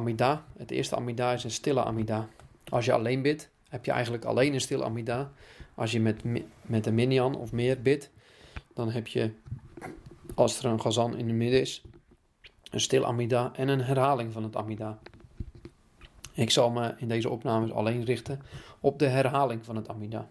Amida. Het eerste Amida is een stille Amida. Als je alleen bidt, heb je eigenlijk alleen een stille Amida. Als je met, met een minyan of meer bidt, dan heb je, als er een gazan in de midden is, een stille Amida en een herhaling van het Amida. Ik zal me in deze opnames alleen richten op de herhaling van het Amida.